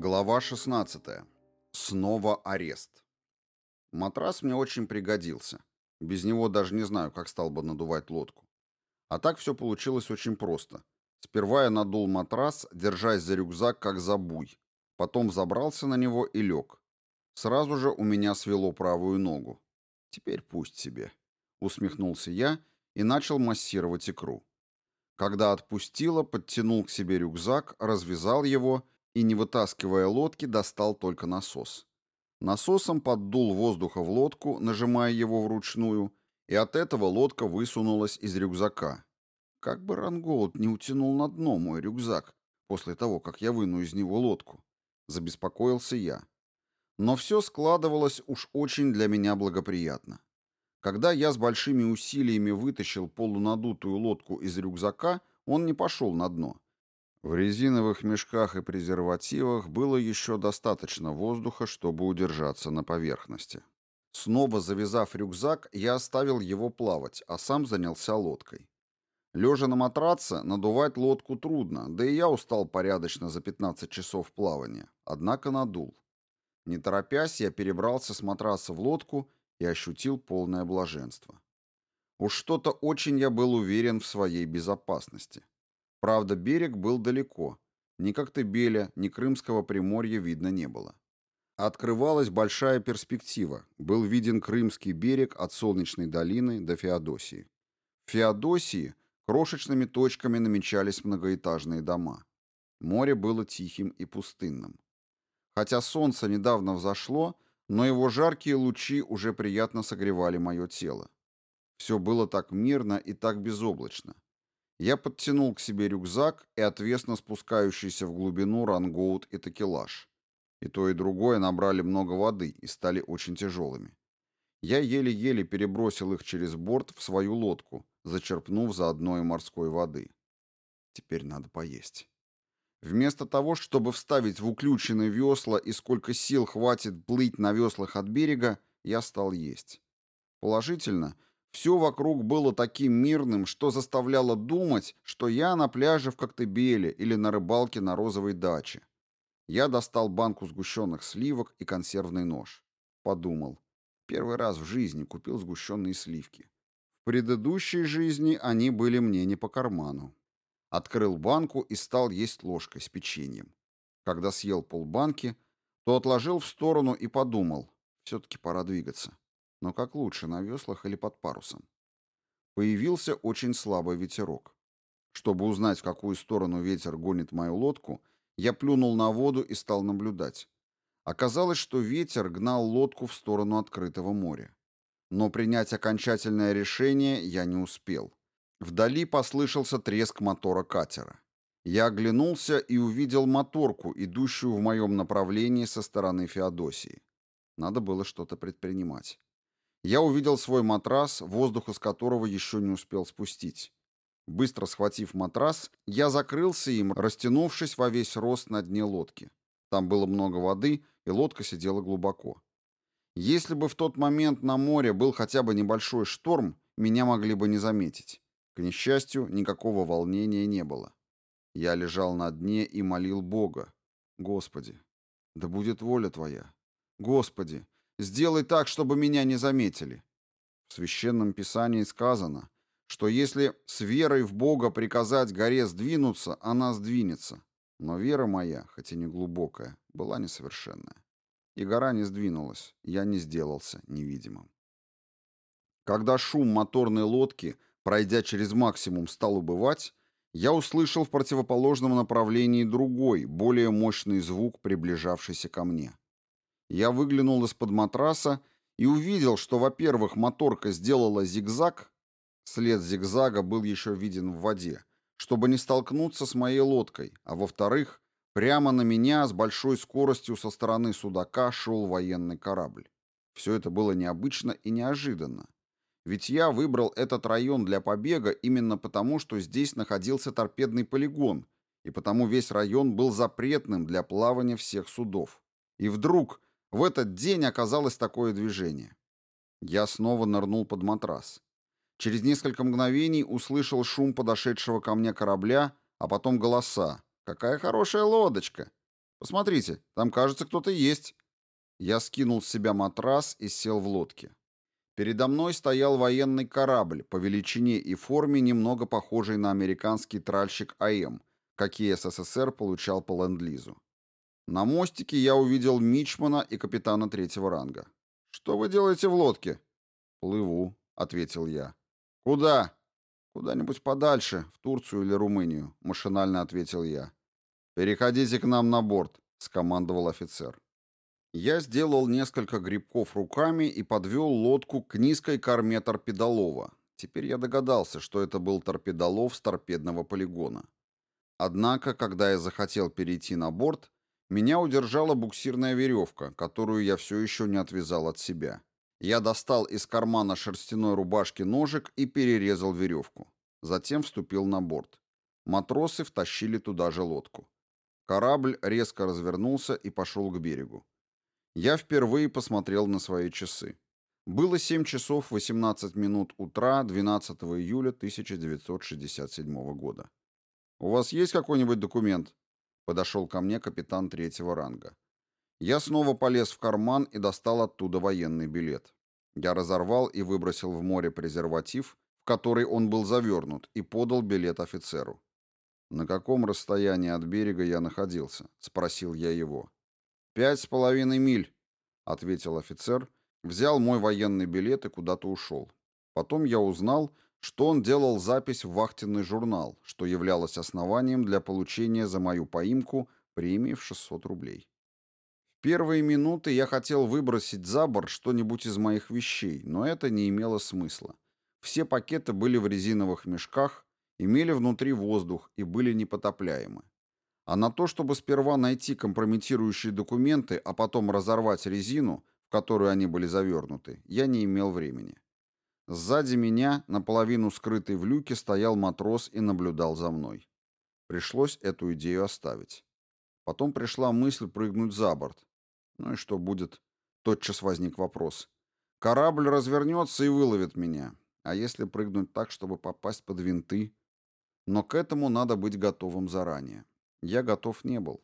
Глава 16. Снова арест. Матрас мне очень пригодился. Без него даже не знаю, как стал бы надувать лодку. А так все получилось очень просто. Сперва я надул матрас, держась за рюкзак, как за буй. Потом забрался на него и лег. Сразу же у меня свело правую ногу. Теперь пусть себе. Усмехнулся я и начал массировать икру. Когда отпустило, подтянул к себе рюкзак, развязал его и, не вытаскивая лодки, достал только насос. Насосом поддул воздуха в лодку, нажимая его вручную, и от этого лодка высунулась из рюкзака. Как бы Рангоут не утянул на дно мой рюкзак после того, как я выну из него лодку. Забеспокоился я. Но все складывалось уж очень для меня благоприятно. Когда я с большими усилиями вытащил полунадутую лодку из рюкзака, он не пошел на дно. В резиновых мешках и презервативах было еще достаточно воздуха, чтобы удержаться на поверхности. Снова завязав рюкзак, я оставил его плавать, а сам занялся лодкой. Лежа на матраце, надувать лодку трудно, да и я устал порядочно за 15 часов плавания, однако надул. Не торопясь, я перебрался с матраса в лодку и ощутил полное блаженство. Уж что-то очень я был уверен в своей безопасности. Правда, берег был далеко. Ни Коктебеля, ни Крымского приморья видно не было. Открывалась большая перспектива. Был виден Крымский берег от Солнечной долины до Феодосии. В Феодосии крошечными точками намечались многоэтажные дома. Море было тихим и пустынным. Хотя солнце недавно взошло, но его жаркие лучи уже приятно согревали мое тело. Все было так мирно и так безоблачно. Я подтянул к себе рюкзак и отвесно спускающийся в глубину рангоут и такелаж. И то, и другое набрали много воды и стали очень тяжелыми. Я еле-еле перебросил их через борт в свою лодку, зачерпнув заодно и морской воды. Теперь надо поесть. Вместо того, чтобы вставить в уключенные весла и сколько сил хватит плыть на веслах от берега, я стал есть. Положительно, все вокруг было таким мирным, что заставляло думать, что я на пляже в Коктебеле или на рыбалке на розовой даче. Я достал банку сгущенных сливок и консервный нож. Подумал. Первый раз в жизни купил сгущенные сливки. В предыдущей жизни они были мне не по карману. Открыл банку и стал есть ложкой с печеньем. Когда съел полбанки, то отложил в сторону и подумал. Все-таки пора двигаться. Но как лучше, на веслах или под парусом? Появился очень слабый ветерок. Чтобы узнать, в какую сторону ветер гонит мою лодку, я плюнул на воду и стал наблюдать. Оказалось, что ветер гнал лодку в сторону открытого моря. Но принять окончательное решение я не успел. Вдали послышался треск мотора катера. Я оглянулся и увидел моторку, идущую в моем направлении со стороны Феодосии. Надо было что-то предпринимать я увидел свой матрас, воздух из которого еще не успел спустить. Быстро схватив матрас, я закрылся им, растянувшись во весь рост на дне лодки. Там было много воды, и лодка сидела глубоко. Если бы в тот момент на море был хотя бы небольшой шторм, меня могли бы не заметить. К несчастью, никакого волнения не было. Я лежал на дне и молил Бога. Господи, да будет воля Твоя. Господи, Сделай так, чтобы меня не заметили. В священном писании сказано, что если с верой в Бога приказать горе сдвинуться, она сдвинется. Но вера моя, хоть и не глубокая, была несовершенная. И гора не сдвинулась, я не сделался невидимым. Когда шум моторной лодки, пройдя через максимум, стал убывать, я услышал в противоположном направлении другой, более мощный звук, приближавшийся ко мне. Я выглянул из-под матраса и увидел, что, во-первых, моторка сделала зигзаг, след зигзага был еще виден в воде, чтобы не столкнуться с моей лодкой, а во-вторых, прямо на меня с большой скоростью со стороны судака шел военный корабль. Все это было необычно и неожиданно. Ведь я выбрал этот район для побега именно потому, что здесь находился торпедный полигон, и потому весь район был запретным для плавания всех судов. И вдруг в этот день оказалось такое движение. Я снова нырнул под матрас. Через несколько мгновений услышал шум подошедшего ко мне корабля, а потом голоса. «Какая хорошая лодочка!» Посмотрите, там, кажется, кто-то есть. Я скинул с себя матрас и сел в лодке. Передо мной стоял военный корабль, по величине и форме немного похожий на американский тральщик АМ, какие СССР получал по ленд-лизу. На мостике я увидел мичмана и капитана третьего ранга. «Что вы делаете в лодке?» «Плыву», — ответил я. «Куда?» «Куда-нибудь подальше, в Турцию или Румынию», — машинально ответил я. «Переходите к нам на борт», — скомандовал офицер. Я сделал несколько грибков руками и подвел лодку к низкой корме торпедолова. Теперь я догадался, что это был торпедолов с торпедного полигона. Однако, когда я захотел перейти на борт, меня удержала буксирная веревка, которую я все еще не отвязал от себя. Я достал из кармана шерстяной рубашки ножик и перерезал веревку. Затем вступил на борт. Матросы втащили туда же лодку. Корабль резко развернулся и пошел к берегу. Я впервые посмотрел на свои часы. Было 7 часов 18 минут утра 12 июля 1967 года. «У вас есть какой-нибудь документ?» Подошел ко мне капитан третьего ранга. Я снова полез в карман и достал оттуда военный билет. Я разорвал и выбросил в море презерватив, в который он был завернут, и подал билет офицеру. «На каком расстоянии от берега я находился?» — спросил я его. «Пять с половиной миль», — ответил офицер, взял мой военный билет и куда-то ушел. Потом я узнал, что он делал запись в вахтенный журнал, что являлось основанием для получения за мою поимку премии в 600 рублей. В первые минуты я хотел выбросить за борт что-нибудь из моих вещей, но это не имело смысла. Все пакеты были в резиновых мешках, имели внутри воздух и были непотопляемы. А на то, чтобы сперва найти компрометирующие документы, а потом разорвать резину, в которую они были завернуты, я не имел времени. Сзади меня, наполовину скрытый в люке, стоял матрос и наблюдал за мной. Пришлось эту идею оставить. Потом пришла мысль прыгнуть за борт. Ну и что будет? Тотчас возник вопрос. Корабль развернется и выловит меня. А если прыгнуть так, чтобы попасть под винты? Но к этому надо быть готовым заранее. Я готов не был.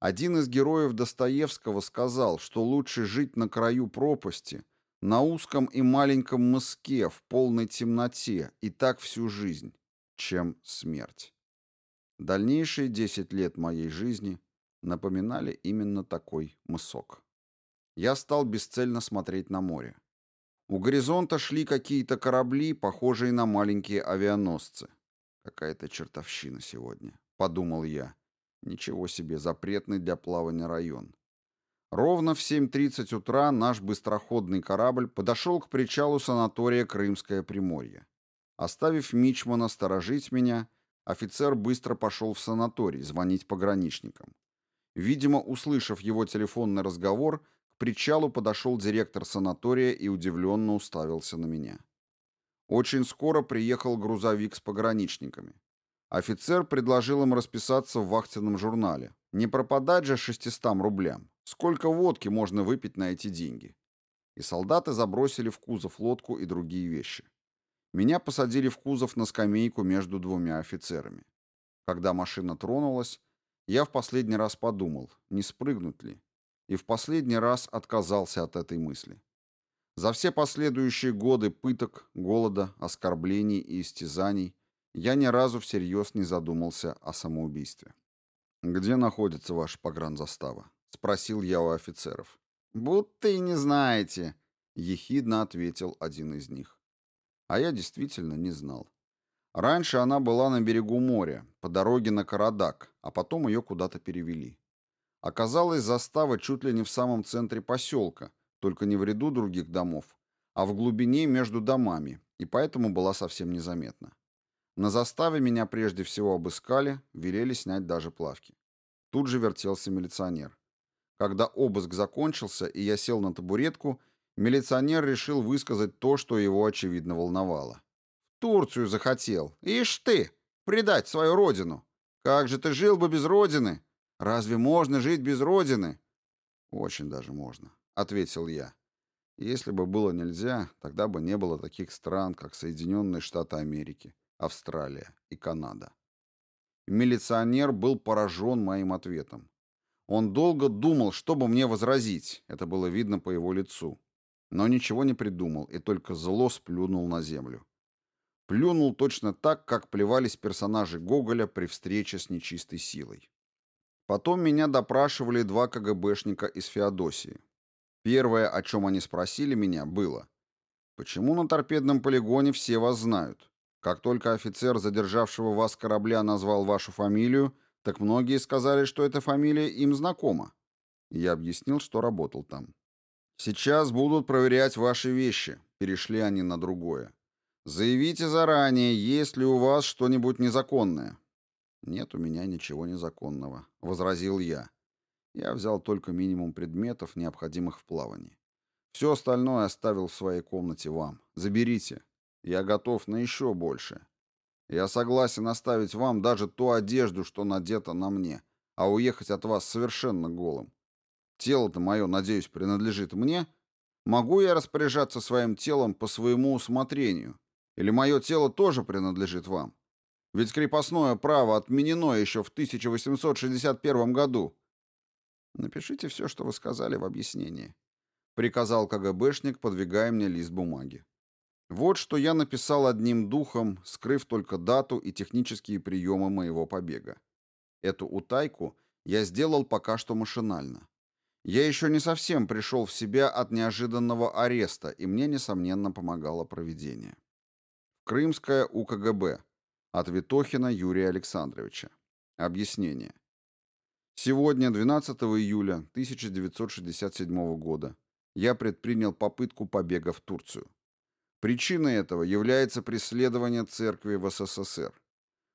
Один из героев Достоевского сказал, что лучше жить на краю пропасти, на узком и маленьком мыске в полной темноте и так всю жизнь, чем смерть. Дальнейшие десять лет моей жизни напоминали именно такой мысок. Я стал бесцельно смотреть на море. У горизонта шли какие-то корабли, похожие на маленькие авианосцы. Какая-то чертовщина сегодня подумал я. Ничего себе, запретный для плавания район. Ровно в 7.30 утра наш быстроходный корабль подошел к причалу санатория Крымское Приморье. Оставив Мичмана сторожить меня, офицер быстро пошел в санаторий звонить пограничникам. Видимо, услышав его телефонный разговор, к причалу подошел директор санатория и удивленно уставился на меня. Очень скоро приехал грузовик с пограничниками. Офицер предложил им расписаться в вахтенном журнале. Не пропадать же 600 рублям. Сколько водки можно выпить на эти деньги? И солдаты забросили в кузов лодку и другие вещи. Меня посадили в кузов на скамейку между двумя офицерами. Когда машина тронулась, я в последний раз подумал, не спрыгнуть ли, и в последний раз отказался от этой мысли. За все последующие годы пыток, голода, оскорблений и истязаний я ни разу всерьез не задумался о самоубийстве. «Где находится ваша погранзастава?» — спросил я у офицеров. «Будто и не знаете», — ехидно ответил один из них. А я действительно не знал. Раньше она была на берегу моря, по дороге на Карадак, а потом ее куда-то перевели. Оказалось, застава чуть ли не в самом центре поселка, только не в ряду других домов, а в глубине между домами, и поэтому была совсем незаметна. На заставе меня прежде всего обыскали, велели снять даже плавки. Тут же вертелся милиционер. Когда обыск закончился и я сел на табуретку, милиционер решил высказать то, что его очевидно волновало. «В Турцию захотел. Ишь ты! Предать свою родину! Как же ты жил бы без родины? Разве можно жить без родины?» «Очень даже можно», — ответил я. «Если бы было нельзя, тогда бы не было таких стран, как Соединенные Штаты Америки, Австралия и Канада. Милиционер был поражен моим ответом. Он долго думал, чтобы мне возразить, это было видно по его лицу, но ничего не придумал и только зло сплюнул на землю. Плюнул точно так, как плевались персонажи Гоголя при встрече с нечистой силой. Потом меня допрашивали два КГБшника из Феодосии. Первое, о чем они спросили меня, было «Почему на торпедном полигоне все вас знают? Как только офицер, задержавшего вас корабля, назвал вашу фамилию, так многие сказали, что эта фамилия им знакома». Я объяснил, что работал там. «Сейчас будут проверять ваши вещи», — перешли они на другое. «Заявите заранее, есть ли у вас что-нибудь незаконное». «Нет у меня ничего незаконного», — возразил я. Я взял только минимум предметов, необходимых в плавании. Все остальное оставил в своей комнате вам. Заберите. Я готов на еще больше. Я согласен оставить вам даже ту одежду, что надета на мне, а уехать от вас совершенно голым. Тело-то мое, надеюсь, принадлежит мне. Могу я распоряжаться своим телом по своему усмотрению, или мое тело тоже принадлежит вам? Ведь крепостное право отменено еще в 1861 году. Напишите все, что вы сказали в объяснении. Приказал КГБшник, подвигая мне лист бумаги. Вот что я написал одним духом, скрыв только дату и технические приемы моего побега. Эту утайку я сделал пока что машинально. Я еще не совсем пришел в себя от неожиданного ареста, и мне, несомненно, помогало проведение. Крымская УКГБ. От Витохина Юрия Александровича. Объяснение. Сегодня, 12 июля 1967 года, я предпринял попытку побега в Турцию. Причиной этого является преследование церкви в СССР.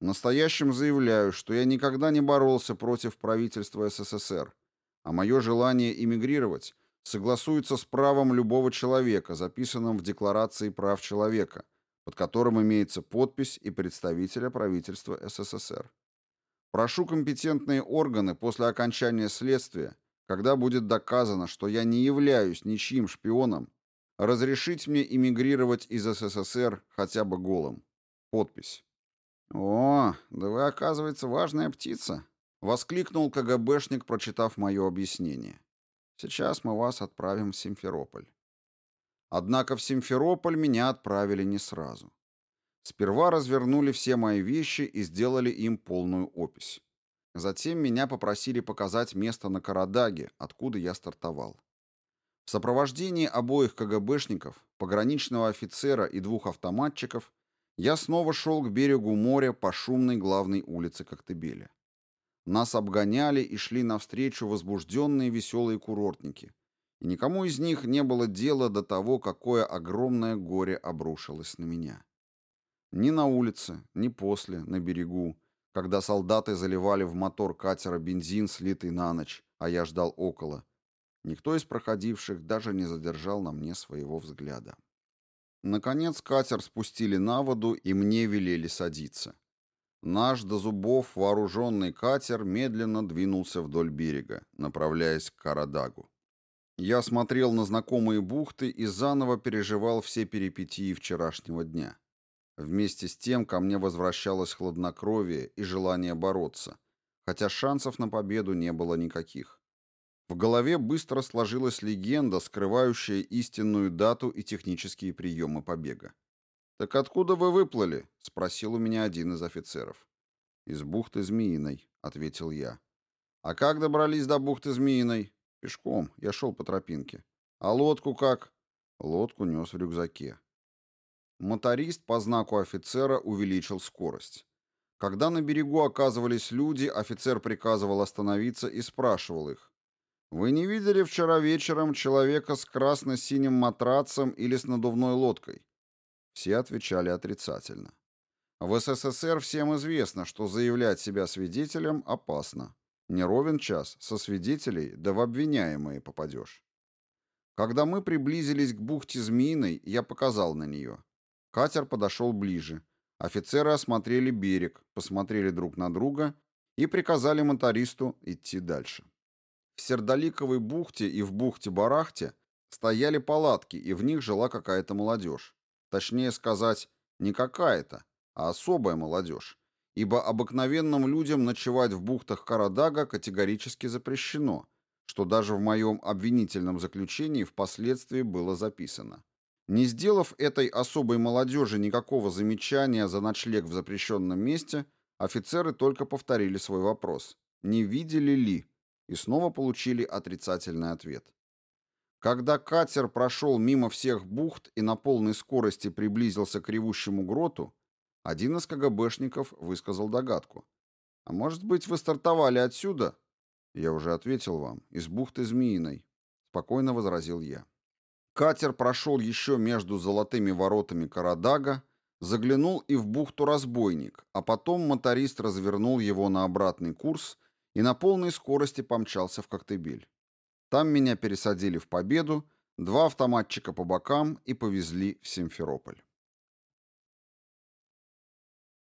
В настоящем заявляю, что я никогда не боролся против правительства СССР, а мое желание эмигрировать согласуется с правом любого человека, записанным в Декларации прав человека – под которым имеется подпись и представителя правительства СССР. Прошу компетентные органы после окончания следствия, когда будет доказано, что я не являюсь ничьим шпионом, разрешить мне эмигрировать из СССР хотя бы голым. Подпись. «О, да вы, оказывается, важная птица!» — воскликнул КГБшник, прочитав мое объяснение. «Сейчас мы вас отправим в Симферополь». Однако в Симферополь меня отправили не сразу. Сперва развернули все мои вещи и сделали им полную опись. Затем меня попросили показать место на Карадаге, откуда я стартовал. В сопровождении обоих КГБшников, пограничного офицера и двух автоматчиков я снова шел к берегу моря по шумной главной улице Коктебеля. Нас обгоняли и шли навстречу возбужденные веселые курортники – и никому из них не было дела до того, какое огромное горе обрушилось на меня. Ни на улице, ни после, на берегу, когда солдаты заливали в мотор катера бензин, слитый на ночь, а я ждал около, никто из проходивших даже не задержал на мне своего взгляда. Наконец катер спустили на воду, и мне велели садиться. Наш до зубов вооруженный катер медленно двинулся вдоль берега, направляясь к Карадагу. Я смотрел на знакомые бухты и заново переживал все перипетии вчерашнего дня. Вместе с тем ко мне возвращалось хладнокровие и желание бороться, хотя шансов на победу не было никаких. В голове быстро сложилась легенда, скрывающая истинную дату и технические приемы побега. «Так откуда вы выплыли?» — спросил у меня один из офицеров. «Из бухты Змеиной», — ответил я. «А как добрались до бухты Змеиной?» Пешком. Я шел по тропинке. А лодку как? Лодку нес в рюкзаке. Моторист по знаку офицера увеличил скорость. Когда на берегу оказывались люди, офицер приказывал остановиться и спрашивал их. «Вы не видели вчера вечером человека с красно-синим матрацем или с надувной лодкой?» Все отвечали отрицательно. В СССР всем известно, что заявлять себя свидетелем опасно. Не ровен час, со свидетелей, да в обвиняемые попадешь. Когда мы приблизились к бухте Змеиной, я показал на нее. Катер подошел ближе. Офицеры осмотрели берег, посмотрели друг на друга и приказали мотористу идти дальше. В Сердоликовой бухте и в бухте-барахте стояли палатки, и в них жила какая-то молодежь. Точнее сказать, не какая-то, а особая молодежь ибо обыкновенным людям ночевать в бухтах Карадага категорически запрещено, что даже в моем обвинительном заключении впоследствии было записано. Не сделав этой особой молодежи никакого замечания за ночлег в запрещенном месте, офицеры только повторили свой вопрос «Не видели ли?» И снова получили отрицательный ответ. Когда катер прошел мимо всех бухт и на полной скорости приблизился к ревущему гроту, один из КГБшников высказал догадку. «А может быть, вы стартовали отсюда?» «Я уже ответил вам. Из бухты Змеиной», — спокойно возразил я. Катер прошел еще между золотыми воротами Карадага, заглянул и в бухту Разбойник, а потом моторист развернул его на обратный курс и на полной скорости помчался в Коктебель. Там меня пересадили в Победу, два автоматчика по бокам и повезли в Симферополь.